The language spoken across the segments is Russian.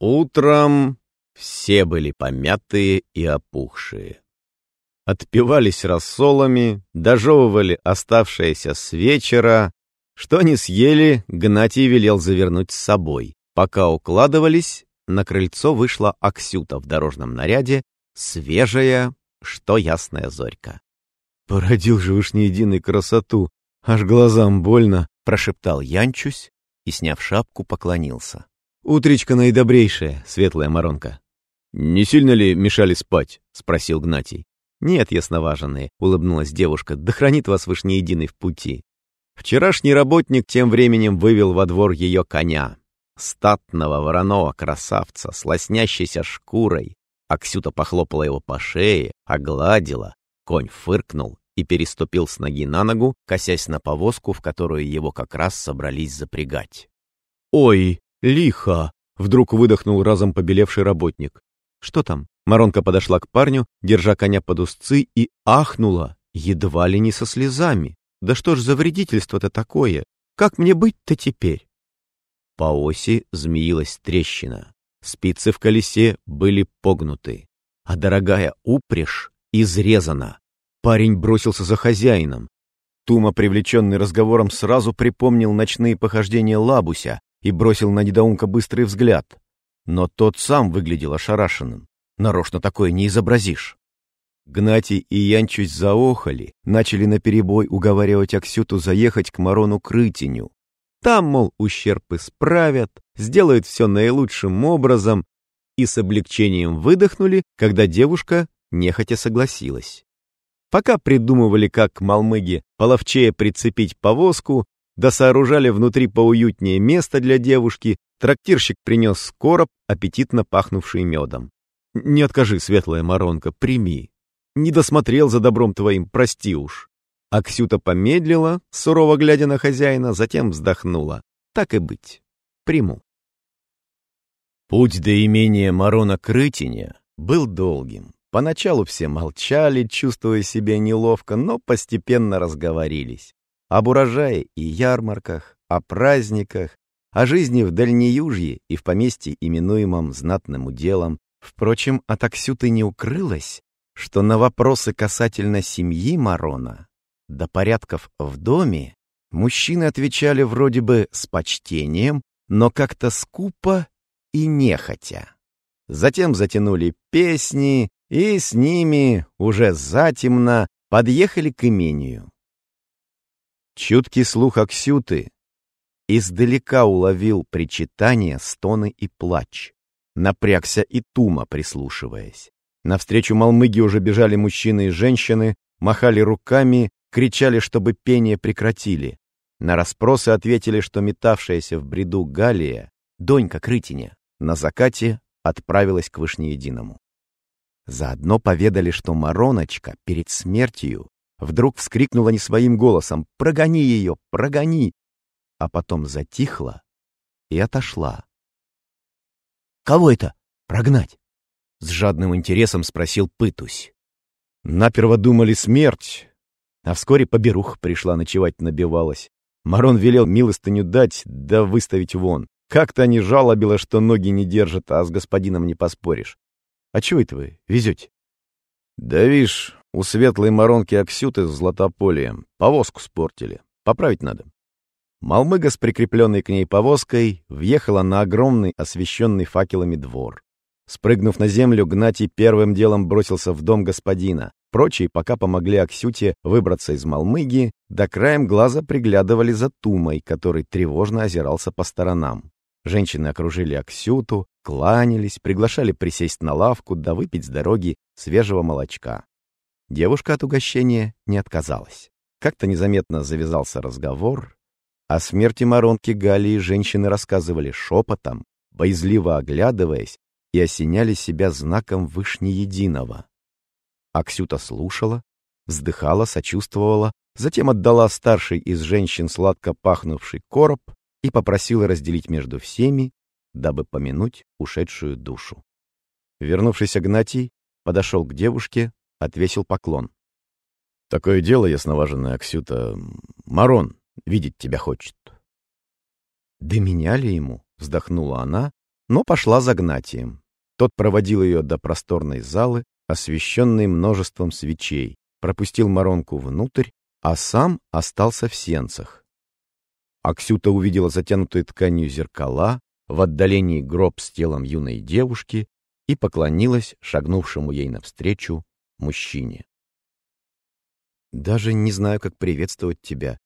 Утром все были помятые и опухшие. Отпивались рассолами, дожевывали оставшееся с вечера. Что не съели, Гнатий велел завернуть с собой. Пока укладывались, на крыльцо вышла Аксюта в дорожном наряде, свежая, что ясная зорька. «Породил же уж не единой красоту, аж глазам больно», — прошептал Янчусь и, сняв шапку, поклонился. «Утречка наидобрейшая, светлая Маронка». «Не сильно ли мешали спать?» — спросил Гнатий. «Нет, ясноваженные», — улыбнулась девушка, — «да хранит вас не единый в пути». Вчерашний работник тем временем вывел во двор ее коня, статного вороного красавца с лоснящейся шкурой. Аксюта похлопала его по шее, огладила, конь фыркнул и переступил с ноги на ногу, косясь на повозку, в которую его как раз собрались запрягать. «Ой, лихо!» — вдруг выдохнул разом побелевший работник. «Что там?» Маронка подошла к парню, держа коня под узцы, и ахнула, едва ли не со слезами. «Да что ж за вредительство-то такое? Как мне быть-то теперь?» По оси змеилась трещина. Спицы в колесе были погнуты, а дорогая упряжь изрезана. Парень бросился за хозяином. Тума, привлеченный разговором, сразу припомнил ночные похождения Лабуся и бросил на недоумка быстрый взгляд. Но тот сам выглядел ошарашенным. Нарочно такое не изобразишь. Гнатий и Янчусь заохали, начали наперебой уговаривать Аксюту заехать к Марону Крытиню. Там, мол, ущерб исправят, сделают все наилучшим образом, и с облегчением выдохнули, когда девушка нехотя согласилась. Пока придумывали, как к Малмыге половчее прицепить повозку, да сооружали внутри поуютнее место для девушки, трактирщик принес короб, аппетитно пахнувший медом. «Не откажи, светлая Маронка, прими. Не досмотрел за добром твоим, прости уж». Аксюта помедлила, сурово глядя на хозяина, затем вздохнула. «Так и быть. Приму». Путь до имения Марона Крытиня был долгим. Поначалу все молчали, чувствуя себя неловко, но постепенно разговорились. Об урожае и ярмарках, о праздниках, о жизни в Дальнеюжье и в поместье, именуемом знатным уделом, Впрочем, от Аксюты не укрылось, что на вопросы касательно семьи Марона до порядков в доме мужчины отвечали вроде бы с почтением, но как-то скупо и нехотя. Затем затянули песни, и с ними, уже затемно, подъехали к имению. Чуткий слух Аксюты издалека уловил причитания, стоны и плач. Напрягся и Тума, прислушиваясь. Навстречу Малмыге уже бежали мужчины и женщины, махали руками, кричали, чтобы пение прекратили. На расспросы ответили, что метавшаяся в бреду Галия, донька Крытиня, на закате отправилась к Вышнеединому. Заодно поведали, что Мароночка перед смертью вдруг вскрикнула не своим голосом «Прогони ее! Прогони!» а потом затихла и отошла, Кого это прогнать? С жадным интересом спросил Пытусь. Наперво думали смерть, а вскоре поберуха пришла ночевать набивалась. Марон велел милостыню дать, да выставить вон. Как-то не жалобила, что ноги не держат, а с господином не поспоришь. А чего это вы везете? Да вишь, у светлой Маронки Аксюты с Златополием повозку спортили. Поправить надо. Малмыга с прикрепленной к ней повозкой въехала на огромный, освещенный факелами двор. Спрыгнув на землю, Гнатий первым делом бросился в дом господина. Прочие пока помогли Аксюте выбраться из Малмыги, до краем глаза приглядывали за Тумой, который тревожно озирался по сторонам. Женщины окружили Аксюту, кланялись, приглашали присесть на лавку да выпить с дороги свежего молочка. Девушка от угощения не отказалась. Как-то незаметно завязался разговор, о смерти Маронки Галии женщины рассказывали шепотом, боязливо оглядываясь, и осеняли себя знаком Вышнеединого. Аксюта слушала, вздыхала, сочувствовала, затем отдала старшей из женщин сладко пахнувший короб и попросила разделить между всеми, дабы помянуть ушедшую душу. Вернувшийся Гнатий подошел к девушке, отвесил поклон. — Такое дело, ясноваженная Аксюта. Марон, видеть тебя хочет. «Да меня ли ему?» — вздохнула она, но пошла за Гнатием. Тот проводил ее до просторной залы, освещенной множеством свечей, пропустил Маронку внутрь, а сам остался в сенцах. Аксюта увидела затянутые тканью зеркала, в отдалении гроб с телом юной девушки и поклонилась шагнувшему ей навстречу мужчине. «Даже не знаю, как приветствовать тебя,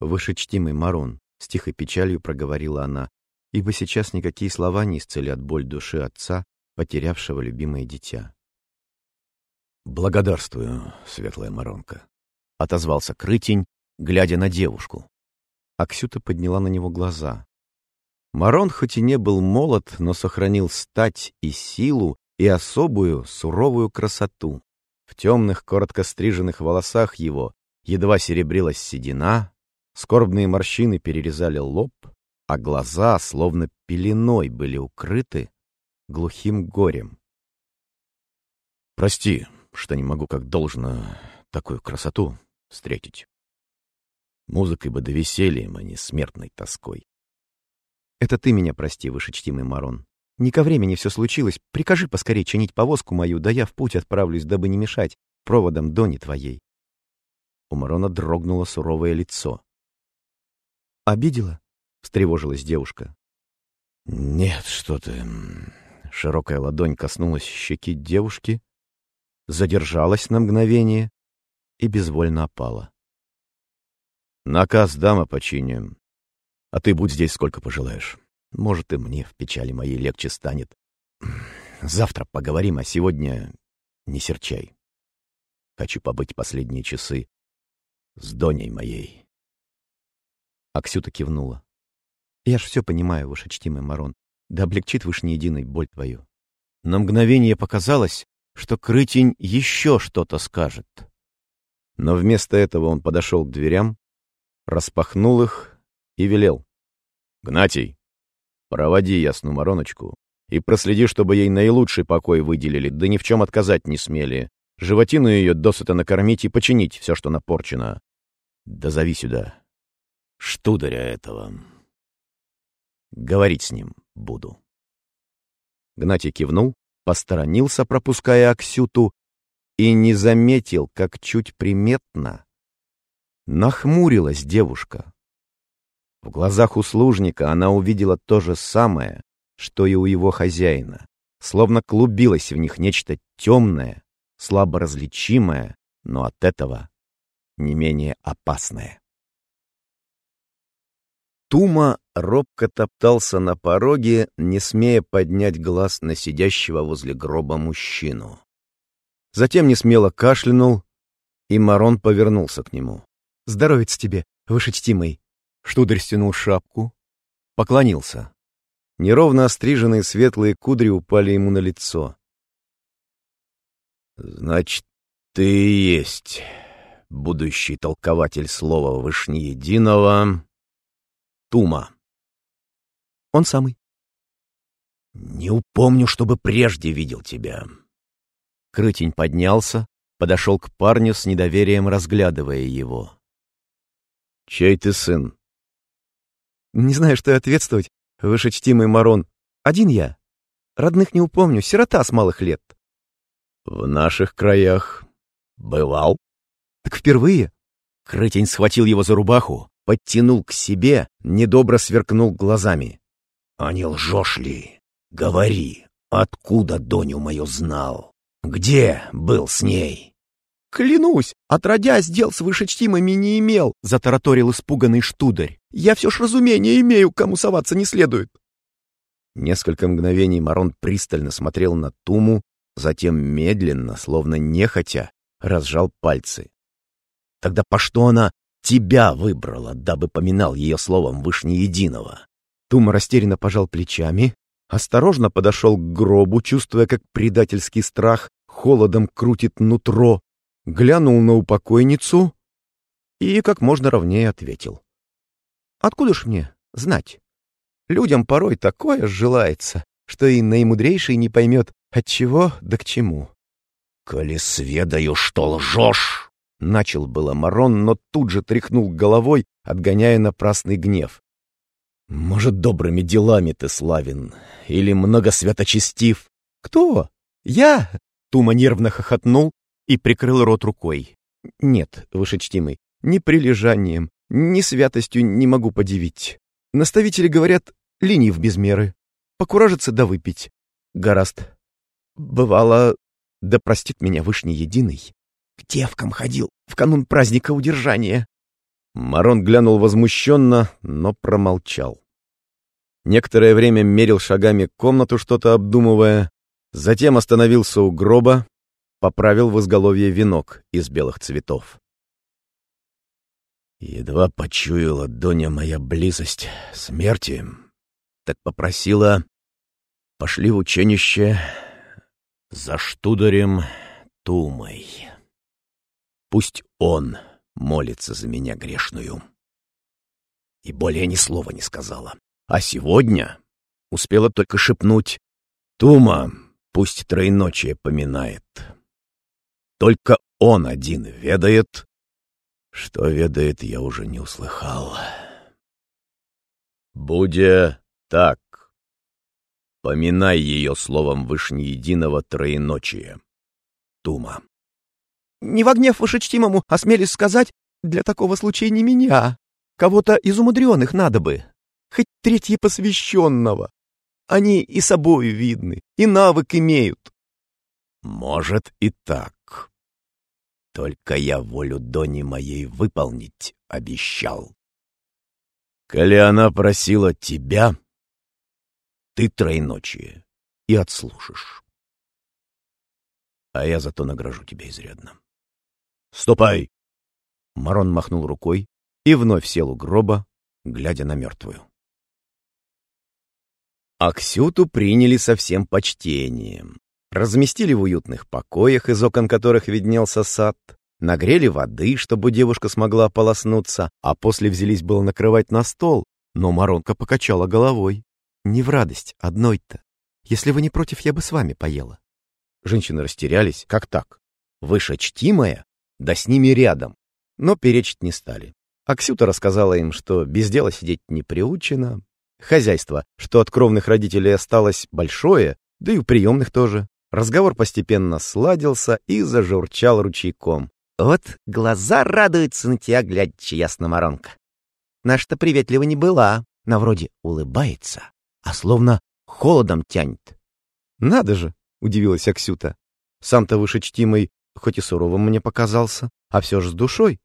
вышечтимый Марон», — с тихой печалью проговорила она, ибо сейчас никакие слова не исцелят боль души отца, потерявшего любимое дитя. «Благодарствую, светлая Маронка», — отозвался Крытень, глядя на девушку. Аксюта подняла на него глаза. Марон хоть и не был молод, но сохранил стать и силу, и особую суровую красоту. В темных, коротко стриженных волосах его едва серебрилась седина, скорбные морщины перерезали лоб, а глаза, словно пеленой, были укрыты глухим горем. «Прости, что не могу как должно такую красоту встретить. Музыкой бы да весельем, а не смертной тоской. Это ты меня прости, вышечтимый Марон. Не ко времени все случилось. Прикажи поскорее чинить повозку мою, да я в путь отправлюсь, дабы не мешать проводом Дони твоей. У Марона дрогнуло суровое лицо. «Обидела?» — встревожилась девушка. «Нет, что ты...» Широкая ладонь коснулась щеки девушки, задержалась на мгновение и безвольно опала. «Наказ дама починим, а ты будь здесь сколько пожелаешь. Может, и мне в печали моей легче станет. Завтра поговорим, а сегодня не серчай. Хочу побыть последние часы с Доней моей». Аксюта кивнула. «Я ж все понимаю, ваш чтимый Марон. Да облегчит единой боль твою». На мгновение показалось, что Крытень еще что-то скажет. Но вместо этого он подошел к дверям, распахнул их и велел. «Гнатий, проводи ясну Мароночку и проследи, чтобы ей наилучший покой выделили, да ни в чем отказать не смели. Животину ее досыта накормить и починить все, что напорчено. Да зови сюда штударя этого. Говорить с ним буду». Гнатий кивнул, посторонился, пропуская Аксюту, и не заметил, как чуть приметно нахмурилась девушка. В глазах услужника она увидела то же самое, что и у его хозяина, словно клубилось в них нечто темное, слабо различимое, но от этого не менее опасное. Тума робко топтался на пороге, не смея поднять глаз на сидящего возле гроба мужчину. Затем несмело кашлянул, и Марон повернулся к нему. «Здоровец тебе, вышечтимый!» Штударь стянул шапку, поклонился. Неровно остриженные светлые кудри упали ему на лицо. «Значит, ты и есть будущий толкователь слова Вышнеединого Тума. Он самый. Не упомню, чтобы прежде видел тебя. Крытень поднялся, подошел к парню с недоверием, разглядывая его. Чей ты сын? Не знаю, что и ответствовать, вышечтимый Марон. Один я. Родных не упомню, сирота с малых лет. В наших краях бывал? Так впервые. Крытень схватил его за рубаху, подтянул к себе, недобро сверкнул глазами. — А не лжешь ли? Говори, откуда Доню мою знал? Где был с ней? — Клянусь, отродясь дел с вышечтимыми не имел, — затараторил испуганный штударь. — Я все ж разумение имею, кому соваться не следует. Несколько мгновений Марон пристально смотрел на Туму, затем медленно, словно нехотя, разжал пальцы. Тогда по что она тебя выбрала, дабы поминал ее словом Вышнеединого. Тума растерянно пожал плечами, осторожно подошел к гробу, чувствуя, как предательский страх холодом крутит нутро, глянул на упокойницу и как можно ровнее ответил. «Откуда ж мне знать? Людям порой такое желается, что и наимудрейший не поймет, от чего да к чему». «Коли сведаю, что лжешь!» Начал было Марон, но тут же тряхнул головой, отгоняя напрасный гнев. Может, добрыми делами ты славен или многосвяточестив? Кто? Я? Тума нервно хохотнул и прикрыл рот рукой. Нет, вышечтимый, ни прилежанием, ни святостью не могу подивить. Наставители говорят, ленив без меры. Покуражиться да выпить. Гораст. Бывало, да простит меня Вышний Единый, к девкам ходил в канун праздника удержания. Марон глянул возмущенно, но промолчал. Некоторое время мерил шагами комнату, что-то обдумывая, затем остановился у гроба, поправил в изголовье венок из белых цветов. Едва почуяла Доня моя близость смерти, так попросила «пошли в ученище за штударем Тумой. Пусть он молится за меня грешную». И более ни слова не сказала. А сегодня успела только шепнуть «Тума, пусть троеночие поминает». Только он один ведает, что ведает, я уже не услыхал. Будя так, поминай ее словом Вышнеединого троеночия. Тума. Не в гнев вышечтимому осмелись сказать, для такого случая не меня. Кого-то из умудренных надо бы. Хоть третье посвященного. Они и собою видны, и навык имеют. Может и так. Только я волю Дони моей выполнить обещал. Коли она просила тебя, ты тройночие и отслушаешь. А я зато награжу тебя изрядно. Ступай! Марон махнул рукой и вновь сел у гроба, глядя на мертвую. Аксюту приняли со всем почтением. Разместили в уютных покоях, из окон которых виднелся сад, нагрели воды, чтобы девушка смогла ополоснуться, а после взялись было накрывать на стол, но Маронка покачала головой. «Не в радость, одной-то. Если вы не против, я бы с вами поела». Женщины растерялись. Как так? Выше чтимая? Да с ними рядом. Но перечить не стали. Аксюта рассказала им, что без дела сидеть не приучено. Хозяйство, что от кровных родителей осталось большое, да и у приемных тоже. Разговор постепенно сладился и зажурчал ручейком. «Вот глаза радуются на тебя, глядячи, ясно, Маронка. Наша-то приветлива не была, на вроде улыбается, а словно холодом тянет». «Надо же!» — удивилась Аксюта. «Сам-то вышечтимый, хоть и суровым мне показался, а все же с душой».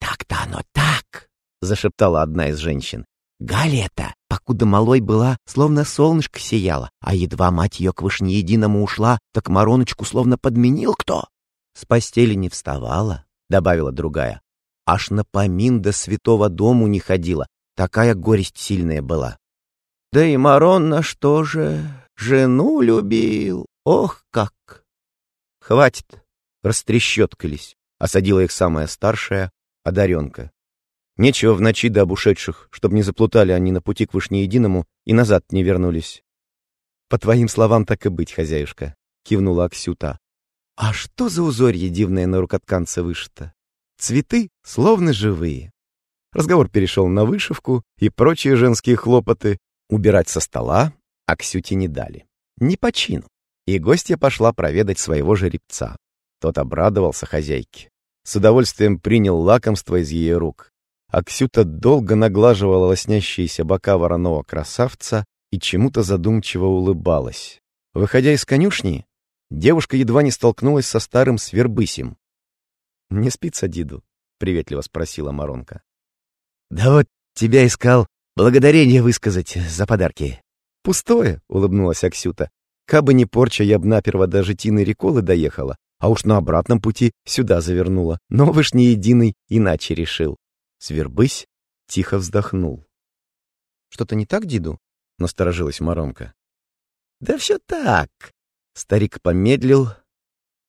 «Так-то оно так!» — зашептала одна из женщин. Галета, покуда малой была, словно солнышко сияла, а едва мать ее к вышнеединому ушла, так Мароночку словно подменил кто. С постели не вставала, — добавила другая. Аж на помин до святого дому не ходила, такая горесть сильная была. Да и Марон на что же, жену любил, ох как! Хватит, растрещоткались, осадила их самая старшая, одаренка. Нечего в ночи до обушедших, чтобы не заплутали они на пути к Вышнеединому и назад не вернулись. По твоим словам, так и быть, хозяюшка, кивнула Аксюта. А что за узорье дивное на рукотканце вышито? Цветы словно живые. Разговор перешел на вышивку и прочие женские хлопоты. Убирать со стола Аксюте не дали. Не по чину. И гостья пошла проведать своего жеребца. Тот обрадовался хозяйке. С удовольствием принял лакомство из ее рук. Аксюта долго наглаживала лоснящиеся бока вороного красавца и чему-то задумчиво улыбалась. Выходя из конюшни, девушка едва не столкнулась со старым свербысем. «Не спится, Диду?» — приветливо спросила Маронка. «Да вот тебя искал благодарение высказать за подарки». «Пустое», — улыбнулась Аксюта. «Кабы не порча, я б наперво до Житины Реколы доехала, а уж на обратном пути сюда завернула. Но вы ж не единый иначе решил. Свербысь тихо вздохнул. «Что-то не так, Диду?» — насторожилась Маронка. «Да все так!» Старик помедлил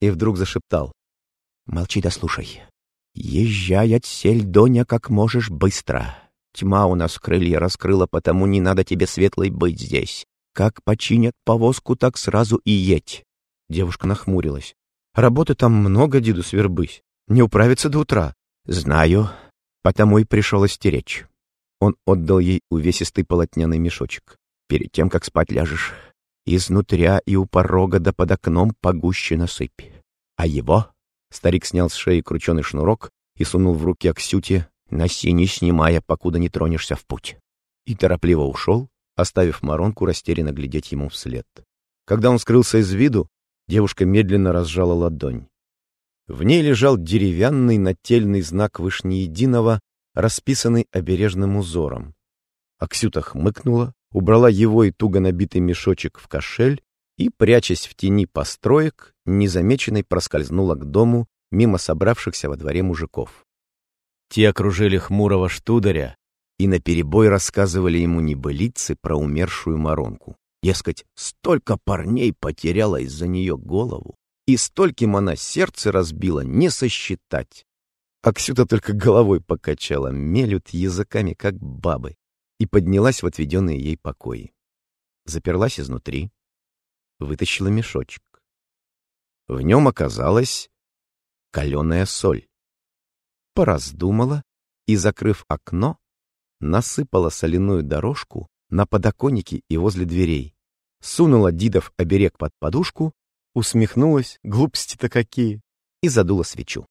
и вдруг зашептал. «Молчи да слушай. Езжай отсель, Доня, как можешь быстро. Тьма у нас крылья раскрыла, потому не надо тебе светлой быть здесь. Как починят повозку, так сразу и едь». Девушка нахмурилась. «Работы там много, Диду, свербысь. Не управиться до утра». «Знаю, потому и пришел остеречь. Он отдал ей увесистый полотняный мешочек. «Перед тем, как спать ляжешь, изнутря и у порога да под окном погуще насыпь. А его...» Старик снял с шеи крученый шнурок и сунул в руки Аксюте, носи не снимая, покуда не тронешься в путь. И торопливо ушел, оставив Маронку растерянно глядеть ему вслед. Когда он скрылся из виду, девушка медленно разжала ладонь. В ней лежал деревянный нательный знак Вышнеединого, расписанный обережным узором. Аксюта хмыкнула, убрала его и туго набитый мешочек в кошель и, прячась в тени построек, незамеченной проскользнула к дому мимо собравшихся во дворе мужиков. Те окружили хмурого штударя и наперебой рассказывали ему небылицы про умершую Маронку. Дескать, столько парней потеряла из-за нее голову, и стольким она сердце разбила, не сосчитать. Аксюта только головой покачала, мелют языками, как бабы, и поднялась в отведенные ей покои. Заперлась изнутри, вытащила мешочек. В нем оказалась каленая соль. Пораздумала и, закрыв окно, насыпала соляную дорожку на подоконнике и возле дверей, сунула Дидов оберег под подушку, усмехнулась, глупости-то какие, и задула свечу.